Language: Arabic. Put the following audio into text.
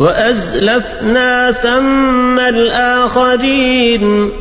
وأزلفنا ثم الآخرين